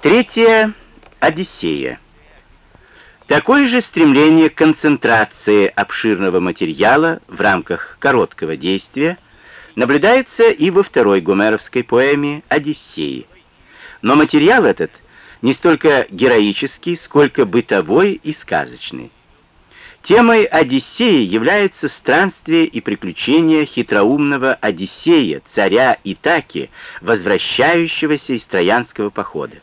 Третье — Одиссея. Такое же стремление к концентрации обширного материала в рамках короткого действия наблюдается и во второй гомеровской поэме «Одиссеи». Но материал этот не столько героический, сколько бытовой и сказочный. Темой Одиссеи является странствие и приключения хитроумного Одиссея, царя Итаки, возвращающегося из Троянского похода.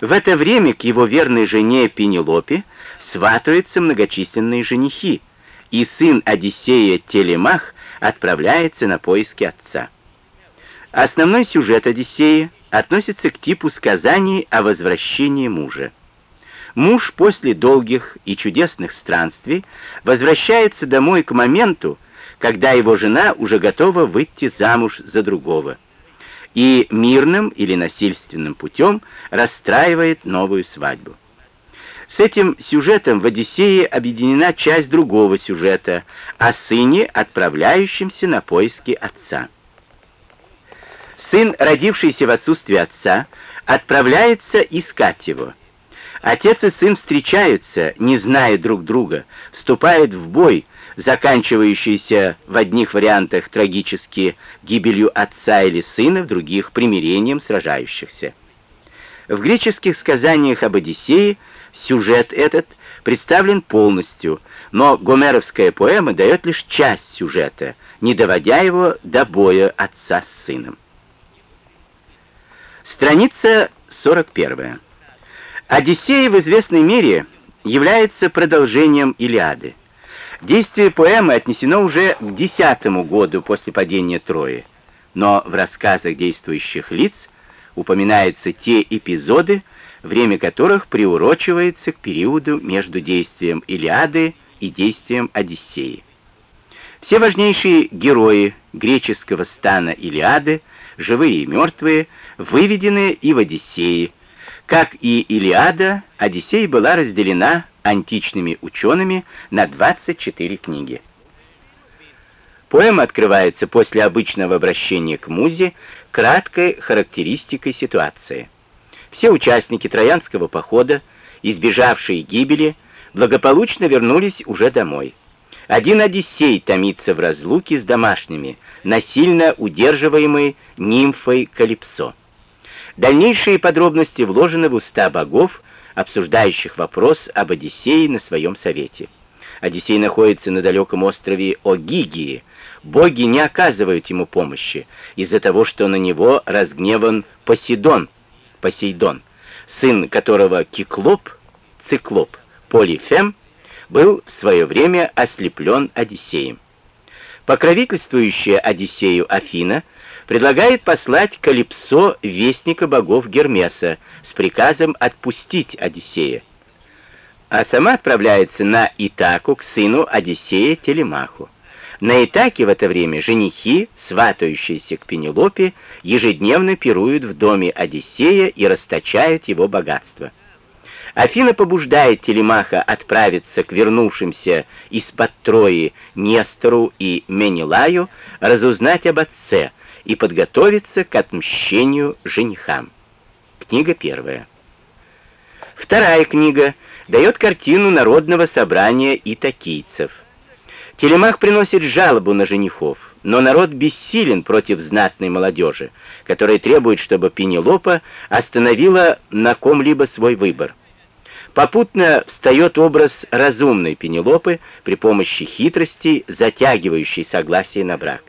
В это время к его верной жене Пенелопе сватаются многочисленные женихи, и сын Одиссея Телемах отправляется на поиски отца. Основной сюжет Одиссея относится к типу сказаний о возвращении мужа. Муж после долгих и чудесных странствий возвращается домой к моменту, когда его жена уже готова выйти замуж за другого и мирным или насильственным путем расстраивает новую свадьбу. С этим сюжетом в «Одиссее» объединена часть другого сюжета о сыне, отправляющемся на поиски отца. Сын, родившийся в отсутствие отца, отправляется искать его. Отец и сын встречаются, не зная друг друга, вступают в бой, заканчивающийся в одних вариантах трагически гибелью отца или сына, в других примирением сражающихся. В греческих сказаниях об Одиссее сюжет этот представлен полностью, но гомеровская поэма дает лишь часть сюжета, не доводя его до боя отца с сыном. Страница 41. Одиссея в известной мере является продолжением Илиады. Действие поэмы отнесено уже к десятому году после падения Трои, но в рассказах действующих лиц упоминаются те эпизоды, время которых приурочивается к периоду между действием Илиады и действием Одиссеи. Все важнейшие герои греческого стана Илиады, живые и мертвые, выведены и в Одиссее. Как и Илиада, Одиссея была разделена античными учеными на 24 книги. Поэма открывается после обычного обращения к музе краткой характеристикой ситуации. Все участники Троянского похода, избежавшие гибели, благополучно вернулись уже домой. Один Одиссей томится в разлуке с домашними, насильно удерживаемый нимфой Калипсо. Дальнейшие подробности вложены в уста богов, обсуждающих вопрос об Одиссее на своем совете. Одиссей находится на далеком острове Огигии. Боги не оказывают ему помощи из-за того, что на него разгневан Посейдон, Посейдон, сын которого Киклоп, Циклоп, Полифем, был в свое время ослеплен Одиссеем. Покровительствующая Одиссею Афина предлагает послать Калипсо вестника богов Гермеса с приказом отпустить Одиссея, а сама отправляется на Итаку к сыну Одиссея Телемаху. На Итаке в это время женихи, сватающиеся к Пенелопе, ежедневно пируют в доме Одиссея и расточают его богатство. Афина побуждает Телемаха отправиться к вернувшимся из-под Трои Нестору и Менелаю, разузнать об отце и подготовиться к отмщению женихам. Книга первая. Вторая книга дает картину народного собрания итакийцев. Телемах приносит жалобу на женихов, но народ бессилен против знатной молодежи, которая требует, чтобы Пенелопа остановила на ком-либо свой выбор. Попутно встает образ разумной Пенелопы при помощи хитростей, затягивающей согласие на брак.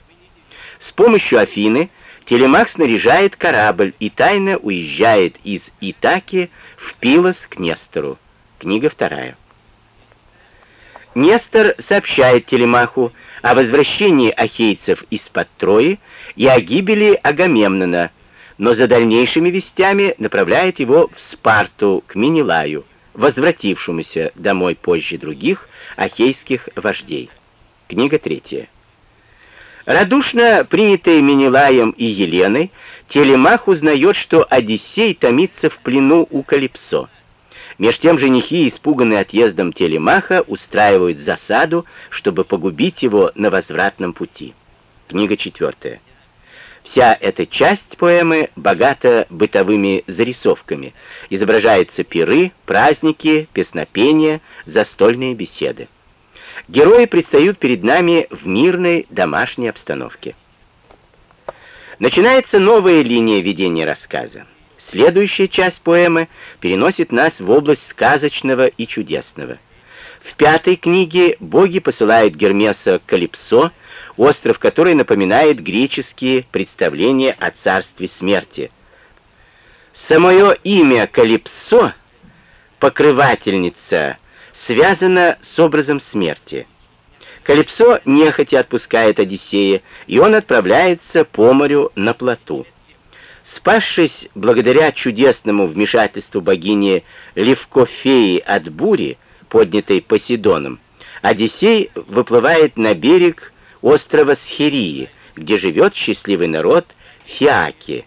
С помощью Афины Телемах снаряжает корабль и тайно уезжает из Итаки в Пилос к Нестору. Книга вторая. Нестор сообщает Телемаху о возвращении ахейцев из-под Трои и о гибели Агамемнона, но за дальнейшими вестями направляет его в Спарту к Минилаю, возвратившемуся домой позже других ахейских вождей. Книга третья. Радушно принятый Менелаем и Еленой, Телемах узнает, что Одиссей томится в плену у Калипсо. Меж тем женихи, испуганные отъездом Телемаха, устраивают засаду, чтобы погубить его на возвратном пути. Книга четвертая. Вся эта часть поэмы богата бытовыми зарисовками. Изображаются пиры, праздники, песнопения, застольные беседы. Герои предстают перед нами в мирной домашней обстановке. Начинается новая линия ведения рассказа. Следующая часть поэмы переносит нас в область сказочного и чудесного. В пятой книге боги посылают Гермеса Калипсо, остров который напоминает греческие представления о царстве смерти. Самое имя Калипсо, покрывательница, связано с образом смерти. Калипсо нехотя отпускает Одиссея, и он отправляется по морю на плоту. Спасшись благодаря чудесному вмешательству богини Левкофеи от бури, поднятой Посейдоном, Одиссей выплывает на берег острова Схирии, где живет счастливый народ Фиаки,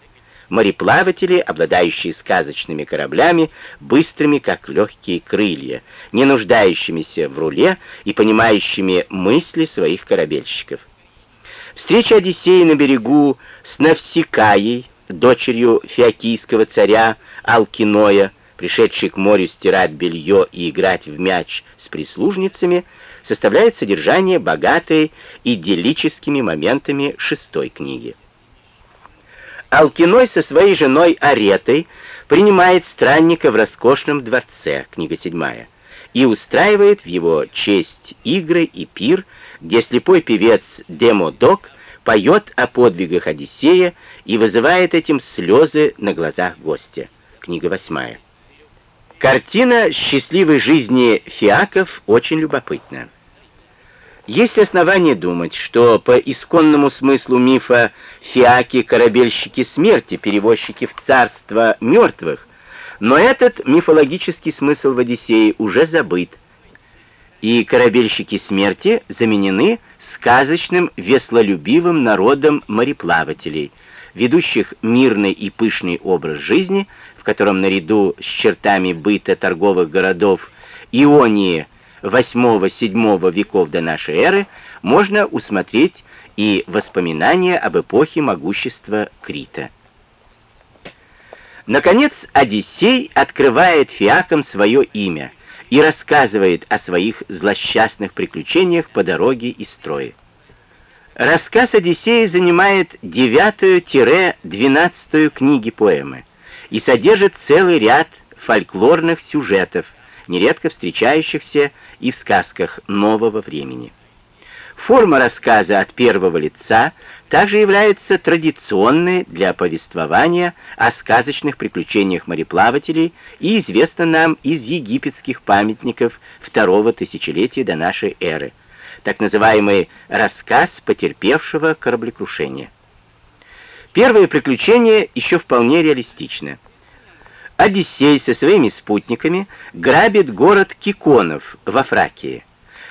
мореплаватели, обладающие сказочными кораблями, быстрыми, как легкие крылья, не нуждающимися в руле и понимающими мысли своих корабельщиков. Встреча Одиссея на берегу с Навсикаей, дочерью фиокийского царя Алкиноя, пришедшей к морю стирать белье и играть в мяч с прислужницами, составляет содержание богатой идиллическими моментами шестой книги. Алкиной со своей женой Аретой принимает странника в роскошном дворце, книга 7, и устраивает в его честь игры и пир, где слепой певец Демодок поет о подвигах Одиссея и вызывает этим слезы на глазах гостя, книга 8. Картина счастливой жизни фиаков очень любопытна. Есть основания думать, что по исконному смыслу мифа фиаки — корабельщики смерти, перевозчики в царство мертвых, но этот мифологический смысл в Одиссее уже забыт, и корабельщики смерти заменены сказочным веслолюбивым народом мореплавателей, ведущих мирный и пышный образ жизни, в котором наряду с чертами быта торговых городов Ионии, 8-7 веков до нашей эры можно усмотреть и воспоминания об эпохе могущества Крита. Наконец, Одиссей открывает фиакам свое имя и рассказывает о своих злосчастных приключениях по дороге и строе. Рассказ Одиссея занимает 9-12 книги поэмы и содержит целый ряд фольклорных сюжетов, нередко встречающихся и в сказках нового времени. Форма рассказа от первого лица также является традиционной для повествования о сказочных приключениях мореплавателей и известна нам из египетских памятников второго тысячелетия до нашей эры, так называемый «рассказ потерпевшего кораблекрушения». Первое приключение еще вполне реалистично – Одиссей со своими спутниками грабит город Киконов во Фракии.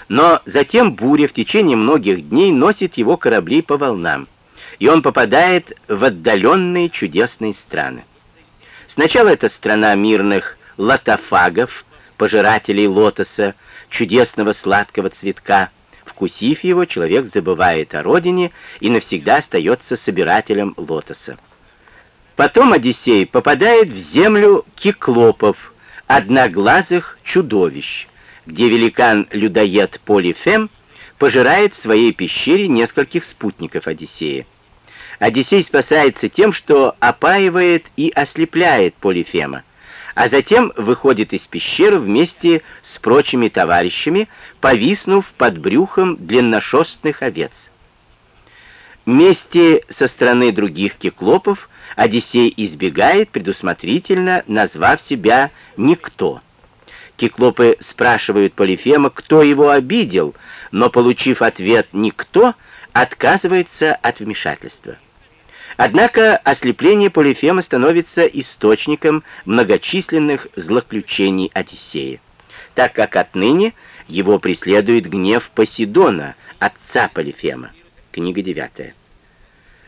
Но затем буря в течение многих дней носит его корабли по волнам, и он попадает в отдаленные чудесные страны. Сначала это страна мирных лотофагов, пожирателей лотоса, чудесного сладкого цветка. Вкусив его, человек забывает о родине и навсегда остается собирателем лотоса. Потом Одиссей попадает в землю киклопов, одноглазых чудовищ, где великан-людоед Полифем пожирает в своей пещере нескольких спутников Одиссея. Одиссей спасается тем, что опаивает и ослепляет Полифема, а затем выходит из пещеры вместе с прочими товарищами, повиснув под брюхом длинношерстных овец. Мести со стороны других киклопов Одиссей избегает, предусмотрительно назвав себя «никто». Киклопы спрашивают Полифема, кто его обидел, но, получив ответ «никто», отказывается от вмешательства. Однако ослепление Полифема становится источником многочисленных злоключений Одиссея, так как отныне его преследует гнев Посейдона, отца Полифема. Книга 9.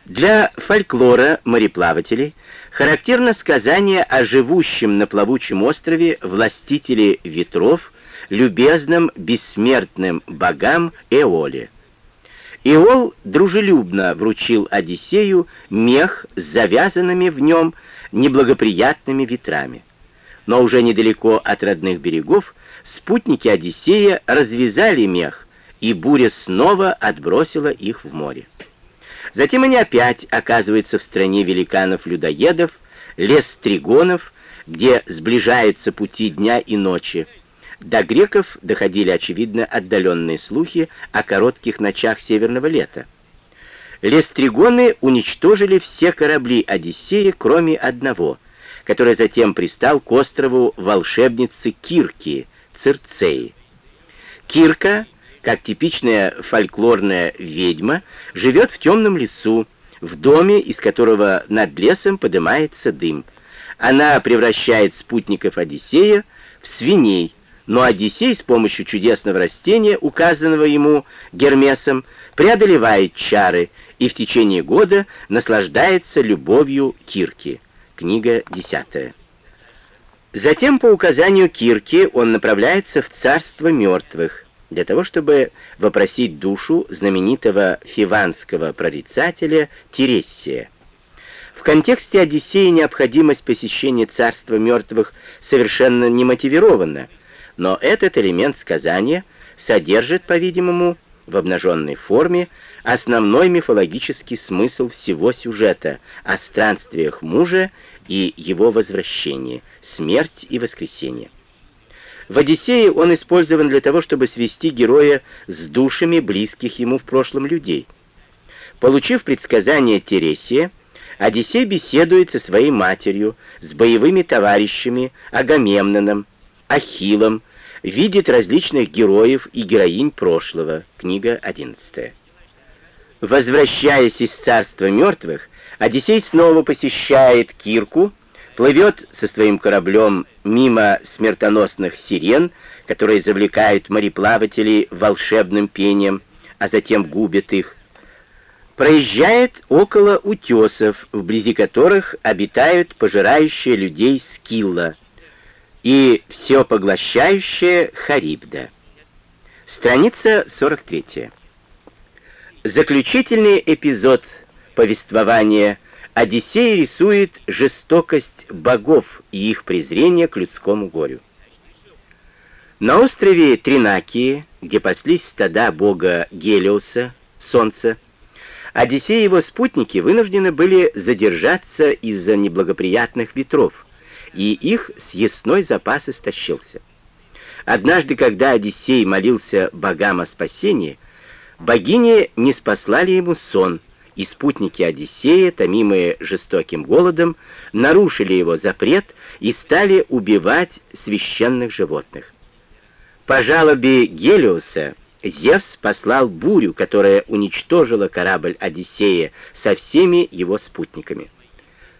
Для фольклора мореплавателей характерно сказание о живущем на плавучем острове властителе ветров, любезном бессмертным богам Эоле. Иол дружелюбно вручил Одиссею мех с завязанными в нем неблагоприятными ветрами. Но уже недалеко от родных берегов спутники Одиссея развязали мех, и буря снова отбросила их в море. Затем они опять оказываются в стране великанов-людоедов, лес тригонов, где сближаются пути дня и ночи, до греков доходили, очевидно, отдаленные слухи о коротких ночах северного лета. Лестригоны уничтожили все корабли Одиссея, кроме одного, который затем пристал к острову волшебницы Кирки, Цирцеи. Кирка, как типичная фольклорная ведьма, живет в темном лесу, в доме, из которого над лесом поднимается дым. Она превращает спутников Одиссея в свиней, но Одиссей с помощью чудесного растения, указанного ему Гермесом, преодолевает чары и в течение года наслаждается любовью Кирки. Книга 10. Затем по указанию Кирки он направляется в царство мертвых, для того, чтобы вопросить душу знаменитого фиванского прорицателя Тересия. В контексте Одиссея необходимость посещения царства мертвых совершенно не мотивирована, но этот элемент сказания содержит, по-видимому, в обнаженной форме основной мифологический смысл всего сюжета о странствиях мужа и его возвращении, смерть и воскресение. В «Одиссее» он использован для того, чтобы свести героя с душами близких ему в прошлом людей. Получив предсказание Тересия, Одиссей беседует со своей матерью, с боевыми товарищами, Агамемноном, Ахиллом, видит различных героев и героинь прошлого. Книга 11. Возвращаясь из царства мертвых, Одиссей снова посещает Кирку, плывет со своим кораблем мимо смертоносных сирен, которые завлекают мореплавателей волшебным пением, а затем губят их, проезжает около утесов, вблизи которых обитают пожирающие людей скилла, и все поглощающая Харибда. Страница 43. Заключительный эпизод повествования Одиссей рисует жестокость богов и их презрение к людскому горю. На острове Тринакии, где паслись стада бога Гелиоса, солнца, Одиссей и его спутники вынуждены были задержаться из-за неблагоприятных ветров, и их съестной запас истощился. Однажды, когда Одиссей молился богам о спасении, богини не спаслали ему сон, и спутники Одиссея, томимые жестоким голодом, нарушили его запрет и стали убивать священных животных. По жалобе Гелиоса Зевс послал бурю, которая уничтожила корабль Одиссея со всеми его спутниками.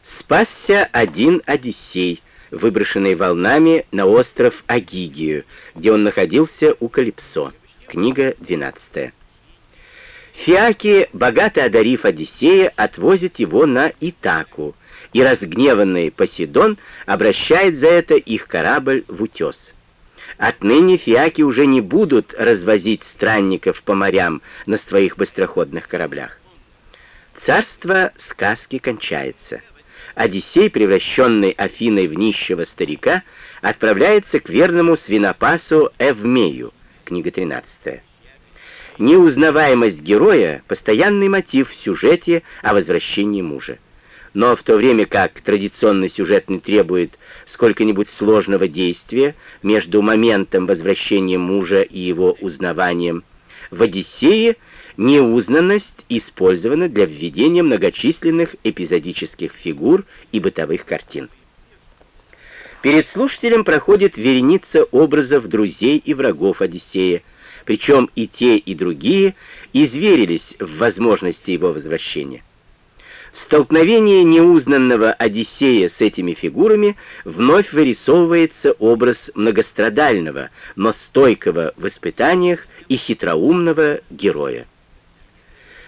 Спасся один Одиссей, выброшенный волнами на остров Агигию, где он находился у Калипсо. Книга 12. Фиаки, богато одарив Одиссея, отвозит его на Итаку, и разгневанный Посейдон обращает за это их корабль в утес. Отныне фиаки уже не будут развозить странников по морям на своих быстроходных кораблях. Царство сказки кончается. Одиссей, превращенный Афиной в нищего старика, отправляется к верному свинопасу Эвмею, книга 13. Неузнаваемость героя — постоянный мотив в сюжете о возвращении мужа. Но в то время как традиционный сюжет не требует сколько-нибудь сложного действия между моментом возвращения мужа и его узнаванием, в «Одиссее» неузнанность использована для введения многочисленных эпизодических фигур и бытовых картин. Перед слушателем проходит вереница образов друзей и врагов Одиссея, причем и те, и другие изверились в возможности его возвращения. В столкновении неузнанного Одиссея с этими фигурами вновь вырисовывается образ многострадального, но стойкого в испытаниях и хитроумного героя.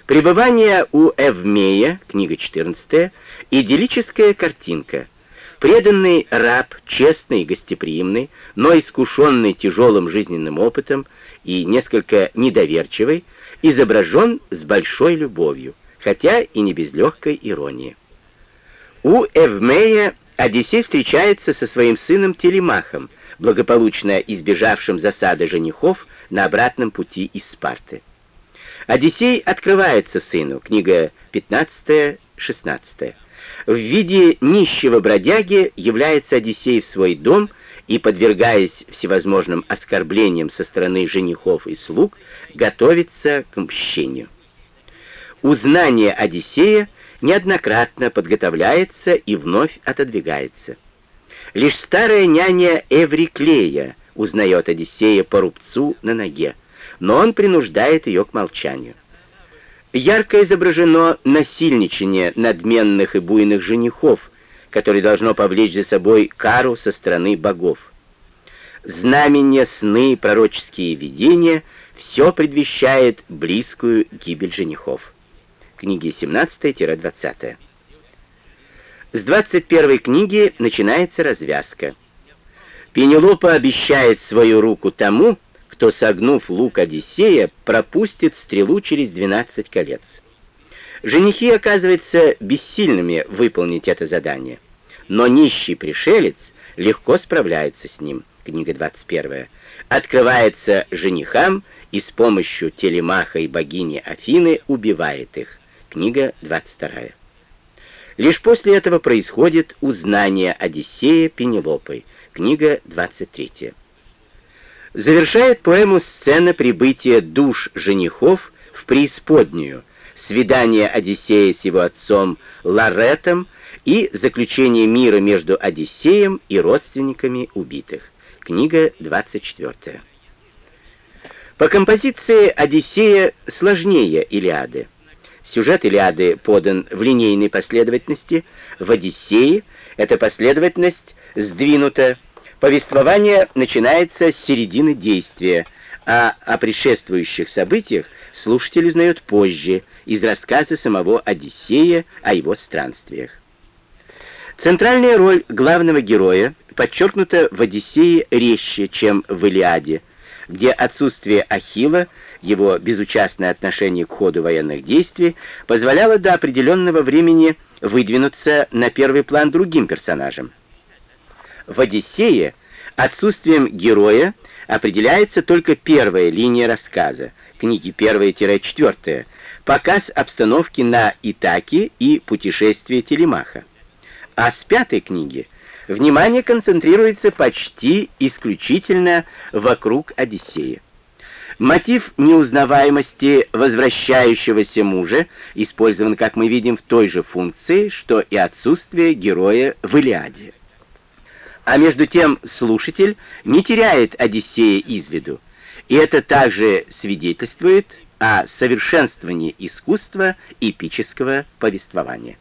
Пребывание у Эвмея, книга 14, идиллическая картинка. Преданный раб, честный и гостеприимный, но искушенный тяжелым жизненным опытом и несколько недоверчивый, изображен с большой любовью, хотя и не без легкой иронии. У Эвмея Одиссей встречается со своим сыном Телемахом, благополучно избежавшим засады женихов на обратном пути из Спарты. Одиссей открывается сыну, книга 15-16. В виде нищего бродяги является Одиссей в свой дом и, подвергаясь всевозможным оскорблениям со стороны женихов и слуг, готовится к мщению. Узнание Одиссея неоднократно подготовляется и вновь отодвигается. Лишь старая няня Эвриклея узнает Одиссея по рубцу на ноге, но он принуждает ее к молчанию. Ярко изображено насильничание надменных и буйных женихов, которое должно повлечь за собой кару со стороны богов. Знамения, сны, пророческие видения — все предвещает близкую гибель женихов. Книги 17-20. С 21 книги начинается развязка. Пенелопа обещает свою руку тому, кто, согнув лук Одиссея, пропустит стрелу через 12 колец. Женихи оказываются бессильными выполнить это задание, но нищий пришелец легко справляется с ним. Книга 21. Открывается женихам и с помощью телемаха и богини Афины убивает их. Книга 22. Лишь после этого происходит узнание Одиссея Пенелопой. Книга 23. Завершает поэму сцена прибытия душ женихов в преисподнюю, свидание Одиссея с его отцом Ларетом и заключение мира между Одиссеем и родственниками убитых. Книга 24. По композиции Одиссея сложнее Илиады. Сюжет Илиады подан в линейной последовательности, в Одиссее эта последовательность сдвинута, повествование начинается с середины действия, а о предшествующих событиях слушатель узнает позже, из рассказа самого Одиссея о его странствиях. Центральная роль главного героя подчеркнута в Одиссее резче, чем в Илиаде, где отсутствие Ахилла его безучастное отношение к ходу военных действий позволяло до определенного времени выдвинуться на первый план другим персонажам. В «Одиссее» отсутствием героя определяется только первая линия рассказа, книги 1-4, показ обстановки на Итаке и путешествие Телемаха. А с пятой книги внимание концентрируется почти исключительно вокруг Одиссея. Мотив неузнаваемости возвращающегося мужа использован, как мы видим, в той же функции, что и отсутствие героя в Илиаде. А между тем слушатель не теряет Одиссея из виду, и это также свидетельствует о совершенствовании искусства эпического повествования.